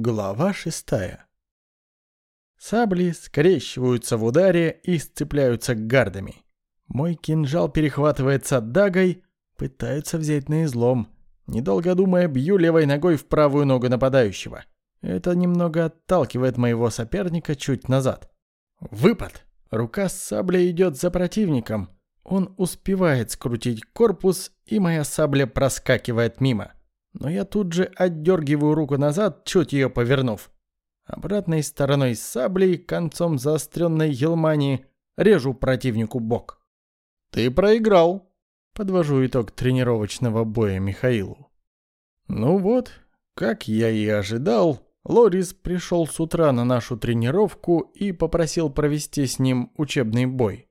Глава шестая. Сабли скрещиваются в ударе и сцепляются гардами. Мой кинжал перехватывается дагой, пытаются взять на излом. Недолго думая, бью левой ногой в правую ногу нападающего. Это немного отталкивает моего соперника чуть назад. Выпад. Рука с саблей идет за противником. Он успевает скрутить корпус, и моя сабля проскакивает мимо но я тут же отдергиваю руку назад, чуть ее повернув. Обратной стороной саблей, концом заостренной елмани, режу противнику бок. «Ты проиграл», — подвожу итог тренировочного боя Михаилу. Ну вот, как я и ожидал, Лорис пришел с утра на нашу тренировку и попросил провести с ним учебный бой.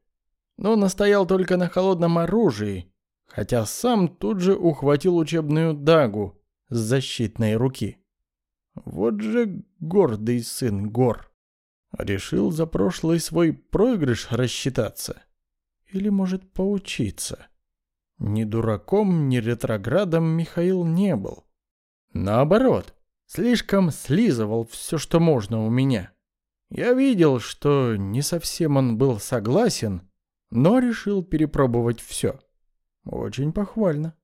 Но настоял только на холодном оружии, хотя сам тут же ухватил учебную дагу с защитной руки. Вот же гордый сын гор. Решил за прошлый свой проигрыш рассчитаться. Или, может, поучиться. Ни дураком, ни ретроградом Михаил не был. Наоборот, слишком слизывал все, что можно у меня. Я видел, что не совсем он был согласен, но решил перепробовать все. Очень похвально.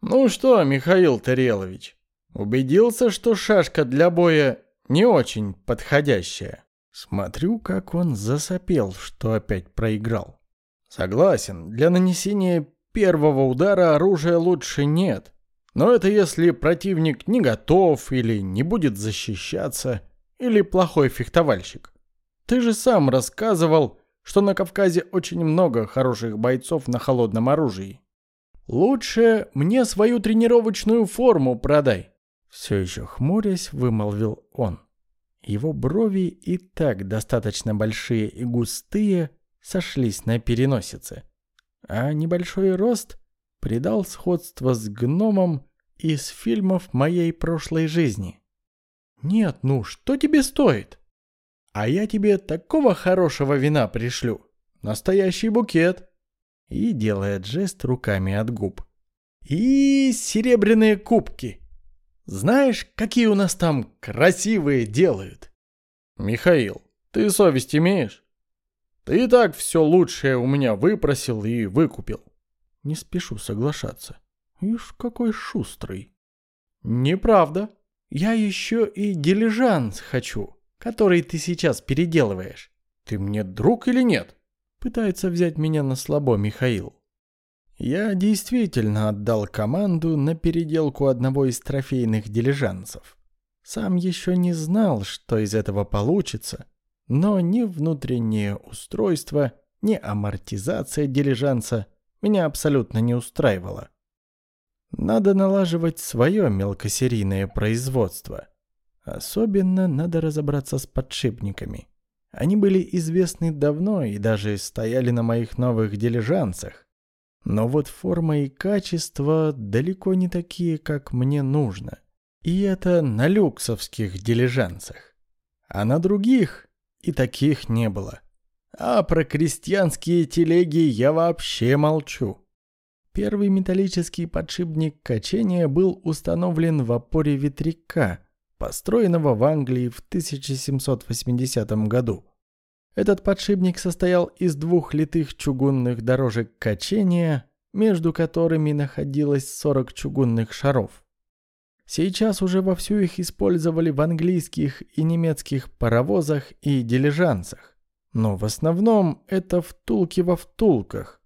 «Ну что, Михаил Тарелович, убедился, что шашка для боя не очень подходящая?» Смотрю, как он засопел, что опять проиграл. Согласен, для нанесения первого удара оружия лучше нет. Но это если противник не готов или не будет защищаться, или плохой фехтовальщик. Ты же сам рассказывал, что на Кавказе очень много хороших бойцов на холодном оружии. Лучше мне свою тренировочную форму продай. Все еще хмурясь, вымолвил он. Его брови и так достаточно большие и густые сошлись на переносице, а небольшой рост придал сходство с гномом из фильмов моей прошлой жизни. «Нет, ну что тебе стоит? А я тебе такого хорошего вина пришлю. Настоящий букет и делает жест руками от губ. И серебряные кубки. Знаешь, какие у нас там красивые делают? Михаил, ты совесть имеешь? Ты и так все лучшее у меня выпросил и выкупил. Не спешу соглашаться. Ишь, какой шустрый. Неправда. Я еще и дилижанс хочу, который ты сейчас переделываешь. Ты мне друг или нет? Пытается взять меня на слабо Михаил. Я действительно отдал команду на переделку одного из трофейных дилижансов. Сам еще не знал, что из этого получится, но ни внутреннее устройство, ни амортизация дилижанса меня абсолютно не устраивало. Надо налаживать свое мелкосерийное производство. Особенно надо разобраться с подшипниками. Они были известны давно и даже стояли на моих новых дилижансах. Но вот форма и качество далеко не такие, как мне нужно. И это на люксовских дилижансах. А на других и таких не было. А про крестьянские телеги я вообще молчу. Первый металлический подшипник качения был установлен в опоре ветряка – построенного в Англии в 1780 году. Этот подшипник состоял из двух литых чугунных дорожек качения, между которыми находилось 40 чугунных шаров. Сейчас уже вовсю их использовали в английских и немецких паровозах и дилижансах. Но в основном это втулки во втулках.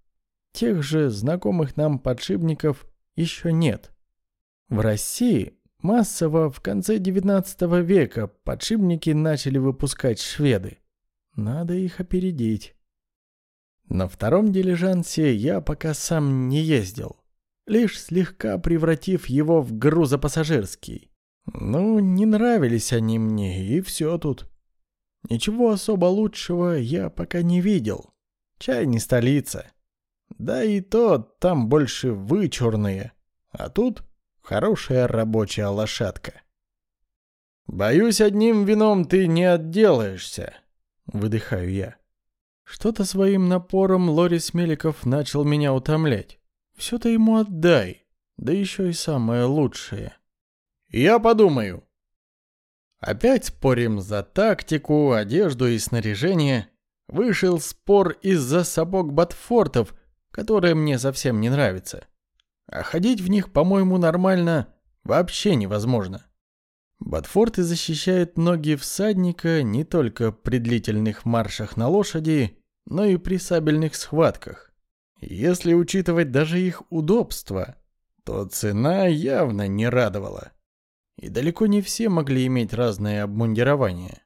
Тех же знакомых нам подшипников еще нет. В России Массово в конце 19 века подшипники начали выпускать шведы. Надо их опередить. На втором дилижансе я пока сам не ездил, лишь слегка превратив его в грузопассажирский. Ну, не нравились они мне, и все тут. Ничего особо лучшего я пока не видел. Чай не столица. Да и то там больше вычурные. А тут Хорошая рабочая лошадка. «Боюсь, одним вином ты не отделаешься», — выдыхаю я. Что-то своим напором Лорис Меликов начал меня утомлять. Все-то ему отдай, да еще и самое лучшее. «Я подумаю», Опять спорим за тактику, одежду и снаряжение. Вышел спор из-за сапог Батфортов, которые мне совсем не нравятся. А ходить в них, по-моему, нормально вообще невозможно. Ботфорты защищают ноги всадника не только при длительных маршах на лошади, но и при сабельных схватках. Если учитывать даже их удобство, то цена явно не радовала. И далеко не все могли иметь разное обмундирование.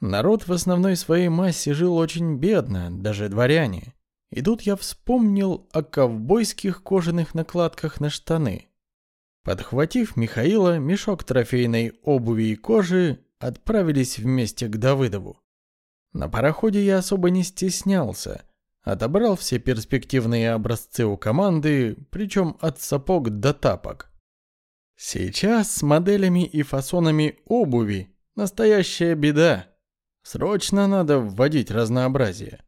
Народ в основной своей массе жил очень бедно, даже дворяне. И тут я вспомнил о ковбойских кожаных накладках на штаны. Подхватив Михаила, мешок трофейной обуви и кожи отправились вместе к Давыдову. На пароходе я особо не стеснялся. Отобрал все перспективные образцы у команды, причем от сапог до тапок. Сейчас с моделями и фасонами обуви настоящая беда. Срочно надо вводить разнообразие.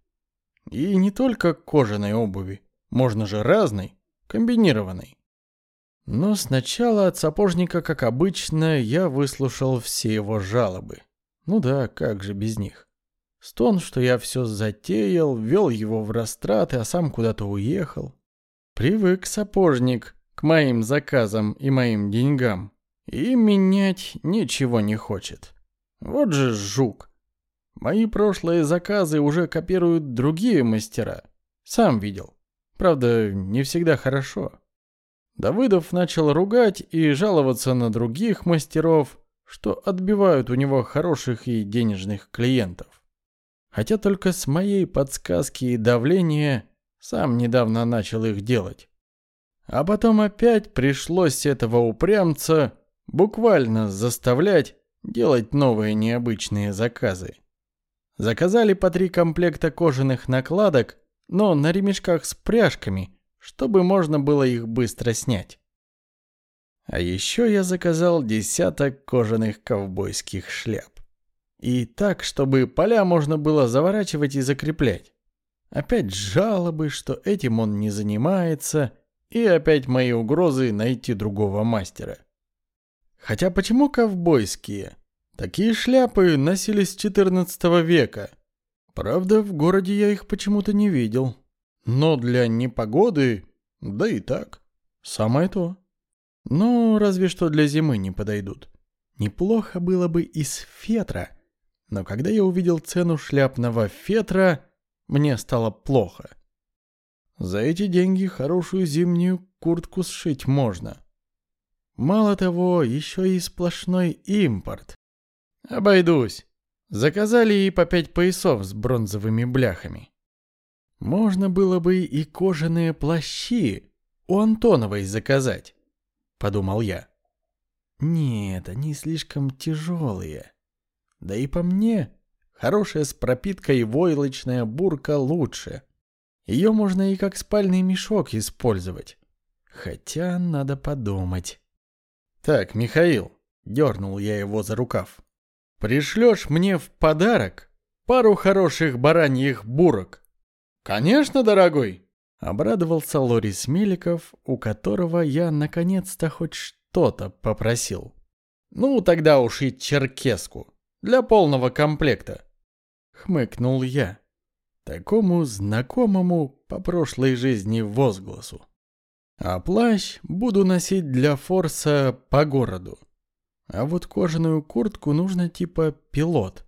И не только кожаной обуви, можно же разной, комбинированной. Но сначала от сапожника, как обычно, я выслушал все его жалобы. Ну да, как же без них. Стон, что я все затеял, вел его в растраты, а сам куда-то уехал. Привык сапожник к моим заказам и моим деньгам. И менять ничего не хочет. Вот же жук. Мои прошлые заказы уже копируют другие мастера. Сам видел. Правда, не всегда хорошо. Давыдов начал ругать и жаловаться на других мастеров, что отбивают у него хороших и денежных клиентов. Хотя только с моей подсказки и давления сам недавно начал их делать. А потом опять пришлось этого упрямца буквально заставлять делать новые необычные заказы. Заказали по три комплекта кожаных накладок, но на ремешках с пряжками – чтобы можно было их быстро снять. А еще я заказал десяток кожаных ковбойских шляп. И так, чтобы поля можно было заворачивать и закреплять. Опять жалобы, что этим он не занимается, и опять мои угрозы найти другого мастера. Хотя почему ковбойские? Такие шляпы носились с 14 века. Правда, в городе я их почему-то не видел. Но для непогоды, да и так, самое то. Ну, разве что для зимы не подойдут. Неплохо было бы из фетра, но когда я увидел цену шляпного фетра, мне стало плохо. За эти деньги хорошую зимнюю куртку сшить можно. Мало того, еще и сплошной импорт. Обойдусь. Заказали и по пять поясов с бронзовыми бляхами. Можно было бы и кожаные плащи у Антоновой заказать, подумал я. Нет, они слишком тяжелые. Да и по мне, хорошая с пропиткой войлочная бурка лучше. Ее можно и как спальный мешок использовать. Хотя надо подумать. Так, Михаил, дернул я его за рукав. Пришлешь мне в подарок пару хороших бараньих бурок. «Конечно, дорогой!» — обрадовался Лорис Меликов, у которого я наконец-то хоть что-то попросил. «Ну, тогда уж и черкеску. Для полного комплекта». Хмыкнул я. Такому знакомому по прошлой жизни возгласу. А плащ буду носить для форса по городу. А вот кожаную куртку нужно типа пилот.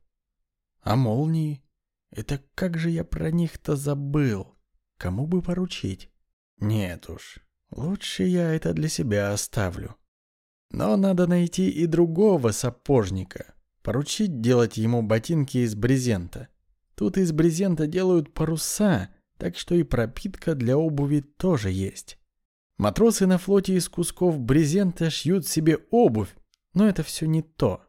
А молнии? Это как же я про них-то забыл? Кому бы поручить? Нет уж, лучше я это для себя оставлю. Но надо найти и другого сапожника. Поручить делать ему ботинки из брезента. Тут из брезента делают паруса, так что и пропитка для обуви тоже есть. Матросы на флоте из кусков брезента шьют себе обувь, но это все не то.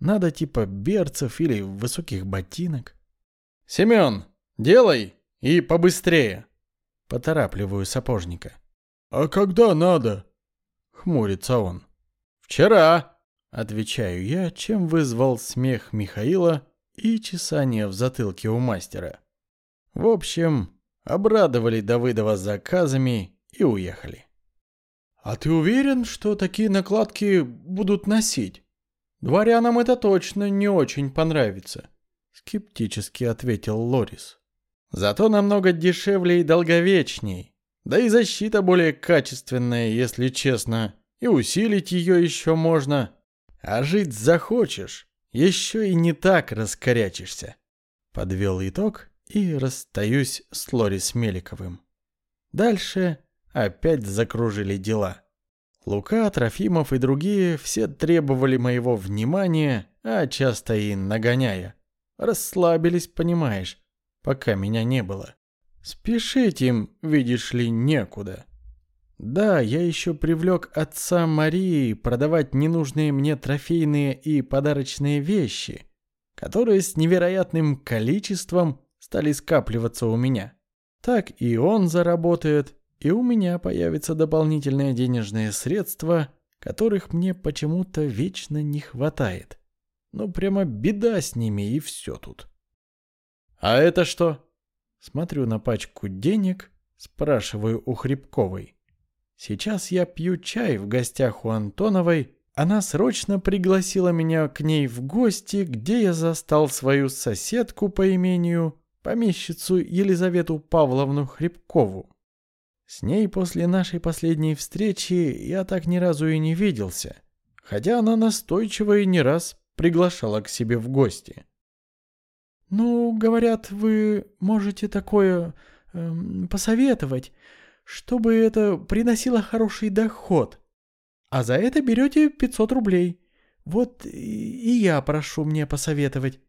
Надо типа берцев или высоких ботинок. «Семен, делай и побыстрее!» Поторапливаю сапожника. «А когда надо?» Хмурится он. «Вчера!» Отвечаю я, чем вызвал смех Михаила и чесание в затылке у мастера. В общем, обрадовали Давыдова заказами и уехали. «А ты уверен, что такие накладки будут носить?» Дворянам это точно не очень понравится, скептически ответил Лорис. Зато намного дешевле и долговечней. Да и защита более качественная, если честно, и усилить ее еще можно. А жить захочешь, еще и не так раскорячишься. Подвел итог и расстаюсь с Лорис Меликовым. Дальше опять закружили дела. Лука, Трофимов и другие все требовали моего внимания, а часто и нагоняя. Расслабились, понимаешь, пока меня не было. Спешить им, видишь ли, некуда. Да, я еще привлек отца Марии продавать ненужные мне трофейные и подарочные вещи, которые с невероятным количеством стали скапливаться у меня. Так и он заработает, и у меня появятся дополнительные денежные средства, которых мне почему-то вечно не хватает. Ну, прямо беда с ними, и все тут. «А это что?» Смотрю на пачку денег, спрашиваю у Хребковой. Сейчас я пью чай в гостях у Антоновой. Она срочно пригласила меня к ней в гости, где я застал свою соседку по имению, помещицу Елизавету Павловну Хребкову. С ней после нашей последней встречи я так ни разу и не виделся, хотя она настойчиво и не раз приглашала к себе в гости. «Ну, говорят, вы можете такое э, посоветовать, чтобы это приносило хороший доход. А за это берете 500 рублей. Вот и я прошу мне посоветовать».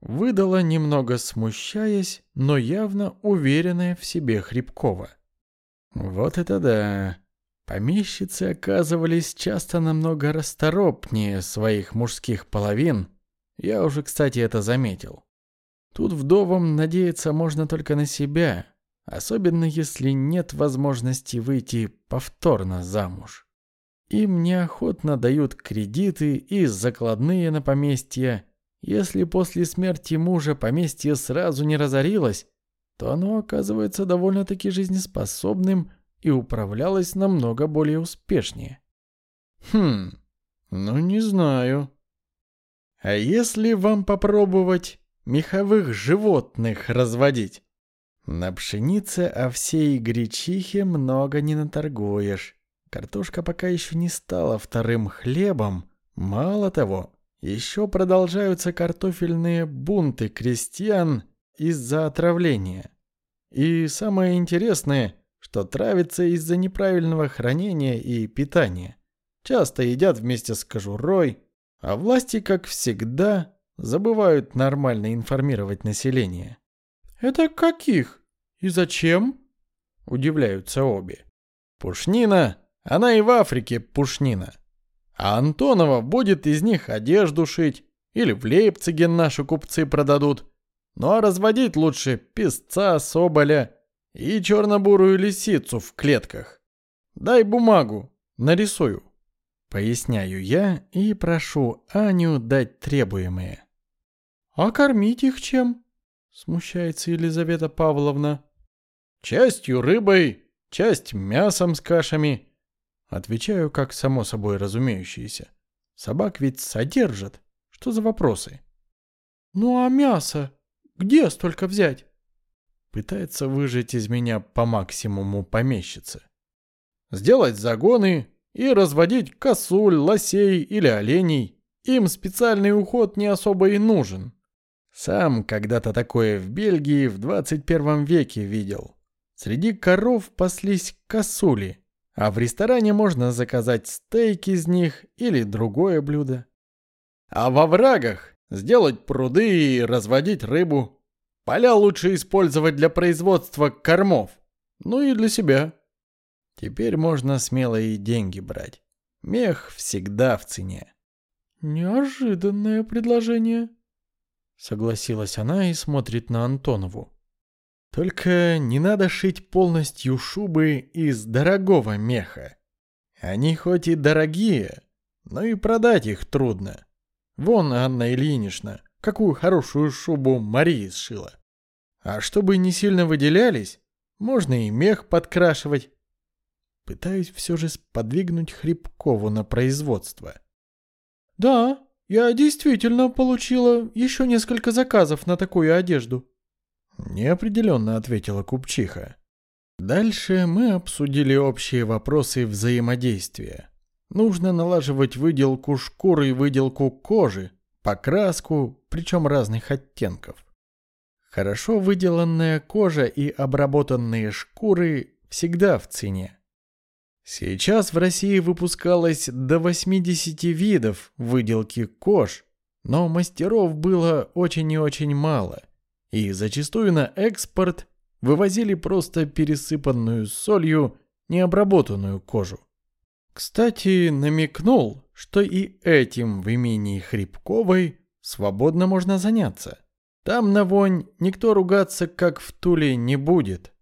Выдала, немного смущаясь, но явно уверенная в себе Хребкова. Вот это да. Помещицы оказывались часто намного расторопнее своих мужских половин. Я уже, кстати, это заметил. Тут вдовам надеяться можно только на себя, особенно если нет возможности выйти повторно замуж. Им неохотно дают кредиты и закладные на поместье. Если после смерти мужа поместье сразу не разорилось, то оно оказывается довольно-таки жизнеспособным и управлялось намного более успешнее. Хм, ну не знаю. А если вам попробовать меховых животных разводить? На пшенице, овсе и гречихе много не наторгуешь. Картошка пока еще не стала вторым хлебом. Мало того, еще продолжаются картофельные бунты крестьян из-за отравления. И самое интересное, что травится из-за неправильного хранения и питания. Часто едят вместе с кожурой, а власти, как всегда, забывают нормально информировать население. «Это каких? И зачем?» – удивляются обе. «Пушнина, она и в Африке пушнина. А Антонова будет из них одежду шить, или в Лейпциге наши купцы продадут. Ну а разводить лучше песца, соболя и черно-бурую лисицу в клетках. Дай бумагу, нарисую. Поясняю я и прошу Аню дать требуемое. «А кормить их чем?» — смущается Елизавета Павловна. «Частью рыбой, часть мясом с кашами». Отвечаю, как само собой разумеющееся. Собак ведь содержат. Что за вопросы? «Ну а мясо?» Где столько взять? Пытается выжать из меня по максимуму помещица. Сделать загоны и разводить косуль, лосей или оленей. Им специальный уход не особо и нужен. Сам когда-то такое в Бельгии в 21 веке видел. Среди коров паслись косули, а в ресторане можно заказать стейк из них или другое блюдо. А во врагах сделать пруды и разводить рыбу. Поля лучше использовать для производства кормов, ну и для себя. Теперь можно смело и деньги брать. Мех всегда в цене. Неожиданное предложение, согласилась она и смотрит на Антонову. Только не надо шить полностью шубы из дорогого меха. Они хоть и дорогие, но и продать их трудно. Вон Анна Ильинична, какую хорошую шубу Марии сшила. А чтобы не сильно выделялись, можно и мех подкрашивать. Пытаюсь все же сподвигнуть Хребкову на производство. Да, я действительно получила еще несколько заказов на такую одежду. Неопределенно ответила купчиха. Дальше мы обсудили общие вопросы взаимодействия. Нужно налаживать выделку шкуры и выделку кожи, покраску, причем разных оттенков. Хорошо выделанная кожа и обработанные шкуры всегда в цене. Сейчас в России выпускалось до 80 видов выделки кож, но мастеров было очень и очень мало, и зачастую на экспорт вывозили просто пересыпанную солью необработанную кожу. Кстати, намекнул, что и этим в имении Хребковой свободно можно заняться. Там на вонь никто ругаться, как в Туле, не будет.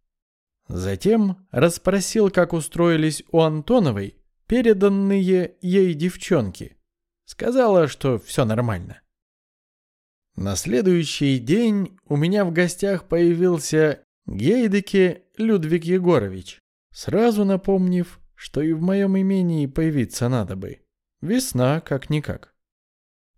Затем расспросил, как устроились у Антоновой переданные ей девчонки. Сказала, что все нормально. На следующий день у меня в гостях появился Гейдеке Людвиг Егорович, сразу напомнив, что и в моем имении появиться надо бы. Весна как-никак.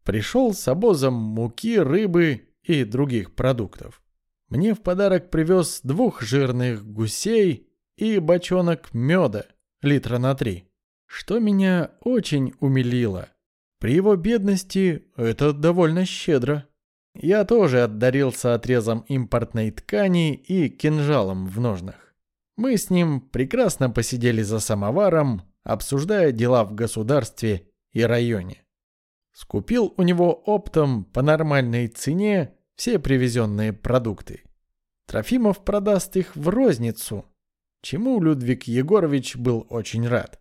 Пришел с обозом муки, рыбы и других продуктов. Мне в подарок привез двух жирных гусей и бочонок меда, литра на три, что меня очень умилило. При его бедности это довольно щедро. Я тоже отдарился отрезом импортной ткани и кинжалом в ножнах. Мы с ним прекрасно посидели за самоваром, обсуждая дела в государстве и районе. Скупил у него оптом по нормальной цене все привезенные продукты. Трофимов продаст их в розницу, чему Людвиг Егорович был очень рад.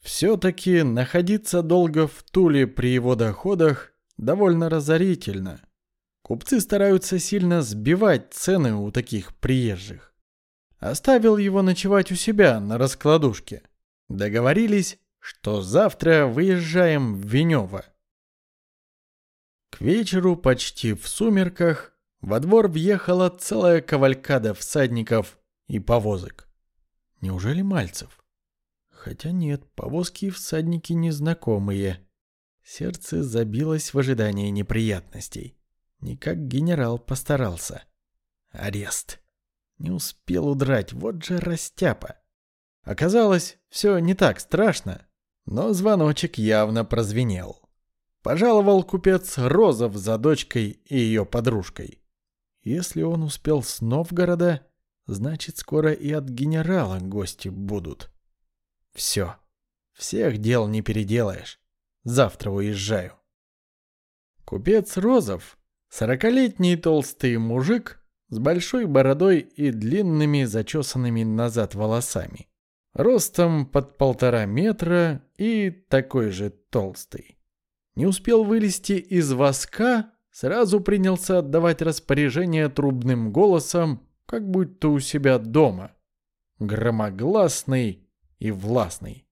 Все-таки находиться долго в Туле при его доходах довольно разорительно. Купцы стараются сильно сбивать цены у таких приезжих. Оставил его ночевать у себя на раскладушке. Договорились, что завтра выезжаем в Венево. К вечеру, почти в сумерках, во двор въехала целая кавалькада всадников и повозок. Неужели Мальцев? Хотя нет, повозки и всадники незнакомые. Сердце забилось в ожидании неприятностей. Никак генерал постарался. Арест. Не успел удрать, вот же растяпа. Оказалось, все не так страшно, но звоночек явно прозвенел. Пожаловал купец Розов за дочкой и ее подружкой. Если он успел с Новгорода, значит, скоро и от генерала гости будут. Все. Всех дел не переделаешь. Завтра уезжаю. Купец Розов, сорокалетний толстый мужик с большой бородой и длинными зачесанными назад волосами. Ростом под полтора метра и такой же толстый. Не успел вылезти из воска, сразу принялся отдавать распоряжение трубным голосом, как будто у себя дома. Громогласный и властный.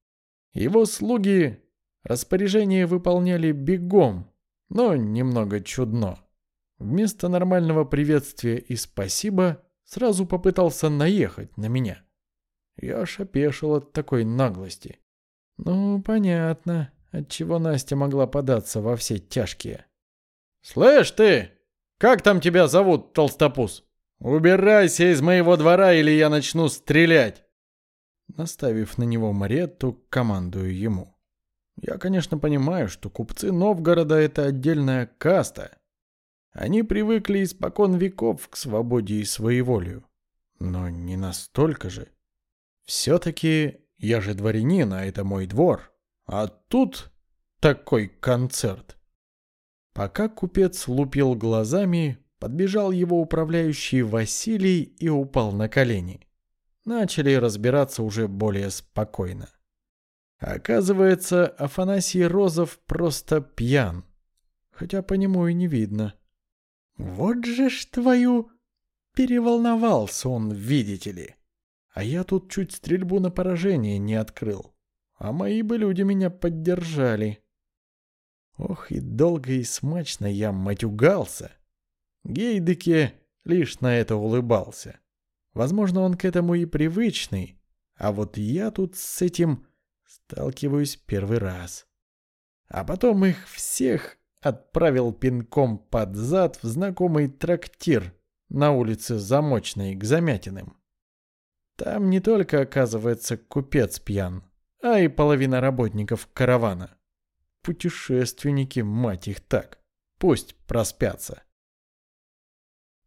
Его слуги распоряжение выполняли бегом, но немного чудно. Вместо нормального приветствия и спасибо сразу попытался наехать на меня. Я аж опешил от такой наглости. Ну, понятно, отчего Настя могла податься во все тяжкие. «Слышь ты! Как там тебя зовут, толстопуз? Убирайся из моего двора, или я начну стрелять!» Наставив на него Маретту, командую ему. Я, конечно, понимаю, что купцы Новгорода — это отдельная каста. Они привыкли испокон веков к свободе и своеволию. Но не настолько же. Все-таки я же дворянин, а это мой двор. А тут такой концерт. Пока купец лупил глазами, подбежал его управляющий Василий и упал на колени. Начали разбираться уже более спокойно. Оказывается, Афанасий Розов просто пьян. Хотя по нему и не видно. Вот же ж твою... Переволновался он, видите ли. А я тут чуть стрельбу на поражение не открыл. А мои бы люди меня поддержали. Ох, и долго и смачно я матюгался. Гейдеке лишь на это улыбался. Возможно, он к этому и привычный, а вот я тут с этим сталкиваюсь первый раз. А потом их всех отправил пинком под зад в знакомый трактир на улице Замочной к Замятиным. Там не только, оказывается, купец пьян, а и половина работников каравана. Путешественники, мать их так, пусть проспятся.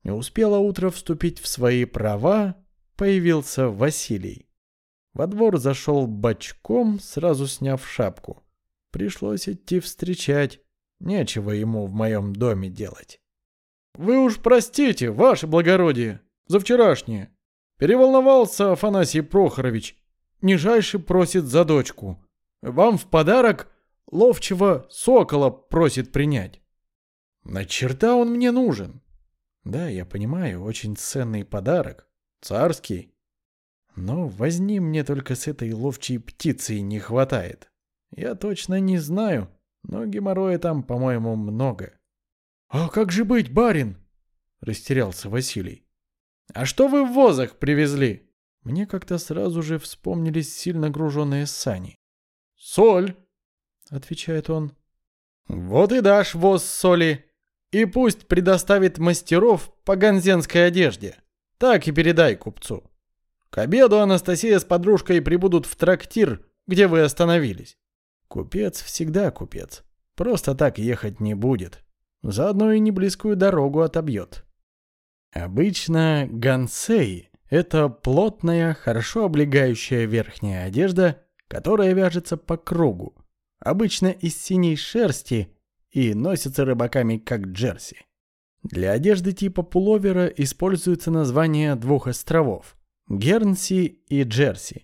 Не успело утро вступить в свои права, появился Василий. Во двор зашел бочком, сразу сняв шапку. Пришлось идти встречать, нечего ему в моем доме делать. «Вы уж простите, ваше благородие, за вчерашнее. Переволновался Афанасий Прохорович. Нижайше просит за дочку. Вам в подарок ловчего сокола просит принять». «На черта он мне нужен?» «Да, я понимаю, очень ценный подарок. Царский. Но возни мне только с этой ловчей птицей не хватает. Я точно не знаю, но геморроя там, по-моему, много». «А как же быть, барин?» — растерялся Василий. «А что вы в возах привезли?» Мне как-то сразу же вспомнились сильно груженные сани. «Соль!» — отвечает он. «Вот и дашь воз соли, и пусть предоставит мастеров по ганзенской одежде. Так и передай купцу. К обеду Анастасия с подружкой прибудут в трактир, где вы остановились. Купец всегда купец. Просто так ехать не будет. Заодно и неблизкую дорогу отобьет. Обычно гансей — это плотная, хорошо облегающая верхняя одежда, которая вяжется по кругу, обычно из синей шерсти и носится рыбаками как джерси. Для одежды типа пуловера используется название двух островов – Гернси и Джерси.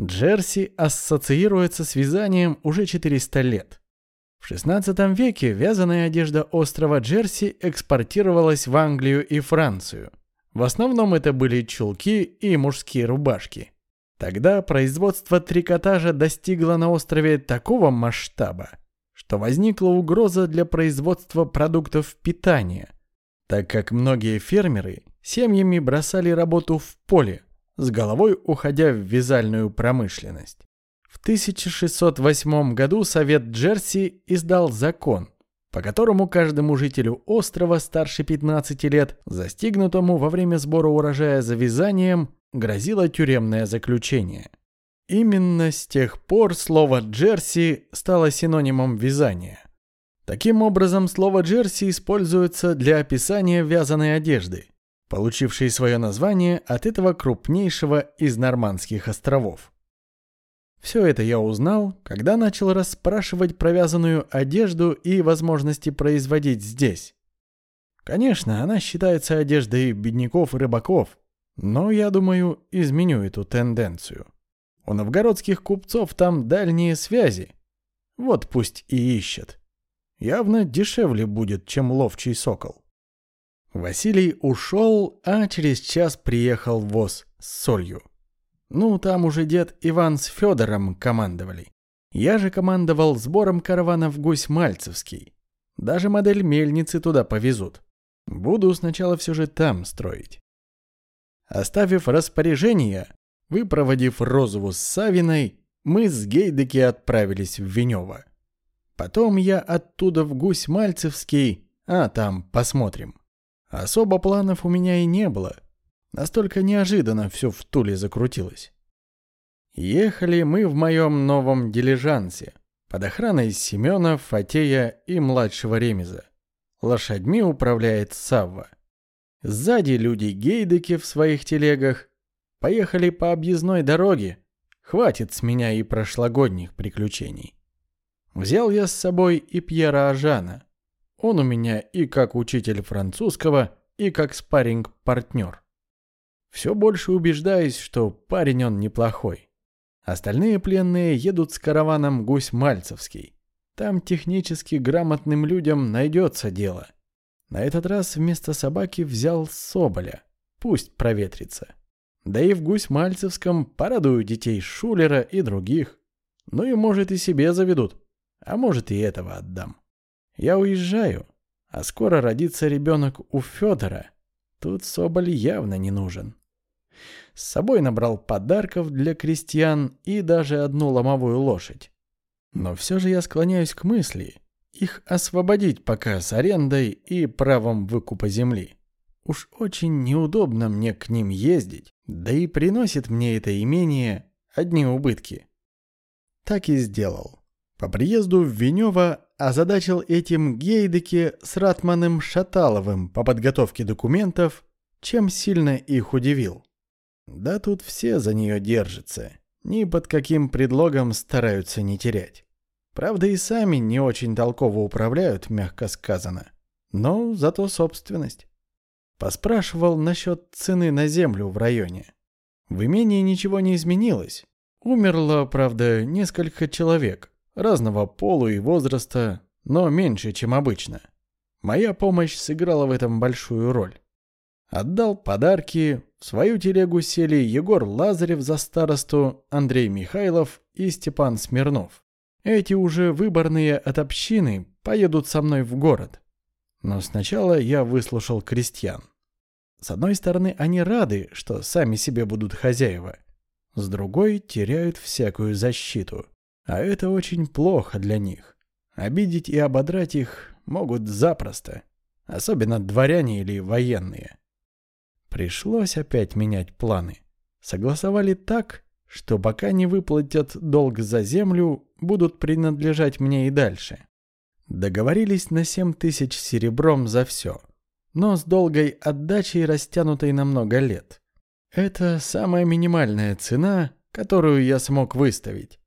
Джерси ассоциируется с вязанием уже 400 лет – в XVI веке вязаная одежда острова Джерси экспортировалась в Англию и Францию. В основном это были чулки и мужские рубашки. Тогда производство трикотажа достигло на острове такого масштаба, что возникла угроза для производства продуктов питания, так как многие фермеры семьями бросали работу в поле, с головой уходя в вязальную промышленность. В 1608 году Совет Джерси издал закон, по которому каждому жителю острова старше 15 лет, застигнутому во время сбора урожая за вязанием, грозило тюремное заключение. Именно с тех пор слово «джерси» стало синонимом вязания. Таким образом, слово «джерси» используется для описания вязаной одежды, получившей свое название от этого крупнейшего из Нормандских островов. Все это я узнал, когда начал расспрашивать про вязаную одежду и возможности производить здесь. Конечно, она считается одеждой бедняков и рыбаков, но, я думаю, изменю эту тенденцию. У новгородских купцов там дальние связи. Вот пусть и ищет. Явно дешевле будет, чем ловчий сокол. Василий ушел, а через час приехал воз с солью. Ну, там уже дед Иван с Федором командовали. Я же командовал сбором каравана в Гусь-Мальцевский. Даже модель мельницы туда повезут. Буду сначала все же там строить. Оставив распоряжение, выпроводив Розову с Савиной, мы с Гейдеки отправились в Венево. Потом я оттуда в Гусь-Мальцевский, а там посмотрим. Особо планов у меня и не было. Настолько неожиданно все в Туле закрутилось. Ехали мы в моем новом дилижансе под охраной Семена, Фатея и младшего Ремеза. Лошадьми управляет Савва. Сзади люди Гейдеки в своих телегах. Поехали по объездной дороге. Хватит с меня и прошлогодних приключений. Взял я с собой и Пьера Ажана. Он у меня и как учитель французского, и как спарринг-партнер. Все больше убеждаюсь, что парень он неплохой. Остальные пленные едут с караваном Гусь-Мальцевский. Там технически грамотным людям найдется дело. На этот раз вместо собаки взял соболя. Пусть проветрится. Да и в Гусь-Мальцевском порадую детей Шулера и других. Ну и может и себе заведут. А может и этого отдам. Я уезжаю, а скоро родится ребенок у Федора. Тут соболь явно не нужен. С собой набрал подарков для крестьян и даже одну ломовую лошадь. Но все же я склоняюсь к мысли, их освободить пока с арендой и правом выкупа земли. Уж очень неудобно мне к ним ездить, да и приносит мне это имение одни убытки. Так и сделал. По приезду в Венево озадачил этим Гейдеке с Ратманом Шаталовым по подготовке документов, чем сильно их удивил. Да тут все за нее держатся, ни под каким предлогом стараются не терять. Правда, и сами не очень толково управляют, мягко сказано. Но зато собственность. Поспрашивал насчет цены на землю в районе. В имении ничего не изменилось. Умерло, правда, несколько человек, разного пола и возраста, но меньше, чем обычно. Моя помощь сыграла в этом большую роль. Отдал подарки, в свою телегу сели Егор Лазарев за старосту, Андрей Михайлов и Степан Смирнов. Эти уже выборные от общины поедут со мной в город. Но сначала я выслушал крестьян. С одной стороны, они рады, что сами себе будут хозяева. С другой, теряют всякую защиту. А это очень плохо для них. Обидеть и ободрать их могут запросто. Особенно дворяне или военные. Пришлось опять менять планы. Согласовали так, что пока не выплатят долг за землю, будут принадлежать мне и дальше. Договорились на 7 тысяч серебром за все, но с долгой отдачей, растянутой на много лет. Это самая минимальная цена, которую я смог выставить.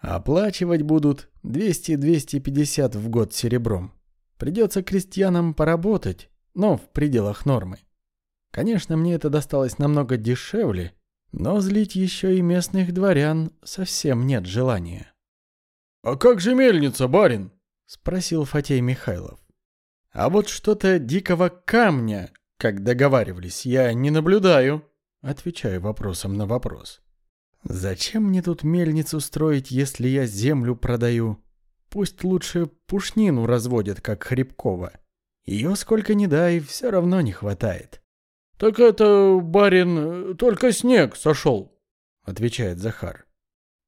Оплачивать будут 200-250 в год серебром. Придется крестьянам поработать, но в пределах нормы. Конечно, мне это досталось намного дешевле, но злить еще и местных дворян совсем нет желания. «А как же мельница, барин?» — спросил Фатей Михайлов. «А вот что-то дикого камня, как договаривались, я не наблюдаю», — отвечаю вопросом на вопрос. «Зачем мне тут мельницу строить, если я землю продаю? Пусть лучше пушнину разводят, как Хребкова. Ее сколько ни дай, все равно не хватает». «Так это, барин, только снег сошел», — отвечает Захар.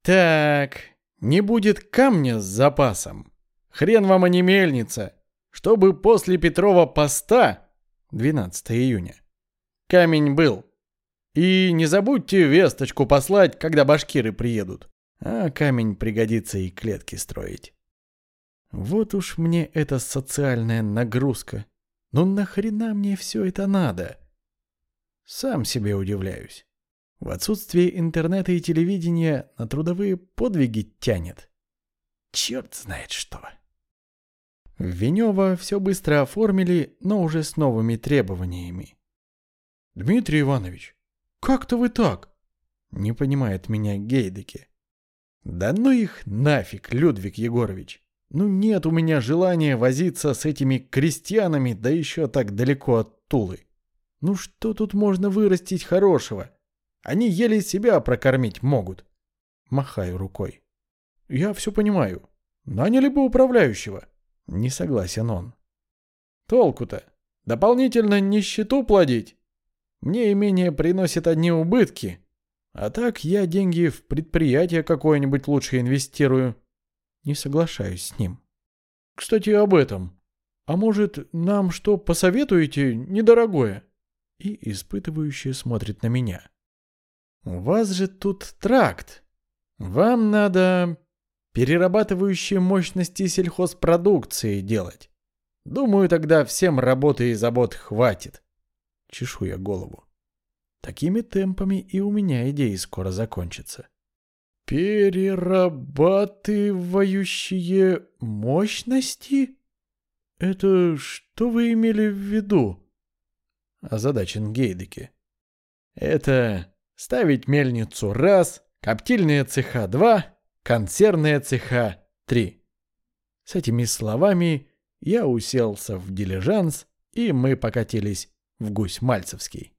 «Так, не будет камня с запасом. Хрен вам, а не мельница. Чтобы после Петрова поста, 12 июня, камень был. И не забудьте весточку послать, когда башкиры приедут. А камень пригодится и клетки строить. Вот уж мне эта социальная нагрузка. Ну нахрена мне все это надо?» Сам себе удивляюсь. В отсутствие интернета и телевидения на трудовые подвиги тянет. Черт знает что. В Венево все быстро оформили, но уже с новыми требованиями. «Дмитрий Иванович, как-то вы так?» Не понимает меня Гейдеке. «Да ну их нафиг, Людвиг Егорович. Ну нет у меня желания возиться с этими крестьянами, да еще так далеко от Тулы. Ну что тут можно вырастить хорошего? Они еле себя прокормить могут. Махаю рукой. Я все понимаю. Наняли бы управляющего. Не согласен он. Толку-то? Дополнительно нищету плодить? Мне имение приносит одни убытки. А так я деньги в предприятие какое-нибудь лучше инвестирую. Не соглашаюсь с ним. Кстати, об этом. А может, нам что посоветуете недорогое? и испытывающе смотрит на меня. «У вас же тут тракт. Вам надо перерабатывающие мощности сельхозпродукции делать. Думаю, тогда всем работы и забот хватит». Чешу я голову. Такими темпами и у меня идеи скоро закончатся. «Перерабатывающие мощности? Это что вы имели в виду?» озадачен Гейдеке. Это ставить мельницу раз, коптильная цеха два, консервная цеха три. С этими словами я уселся в дилижанс, и мы покатились в Гусь-Мальцевский.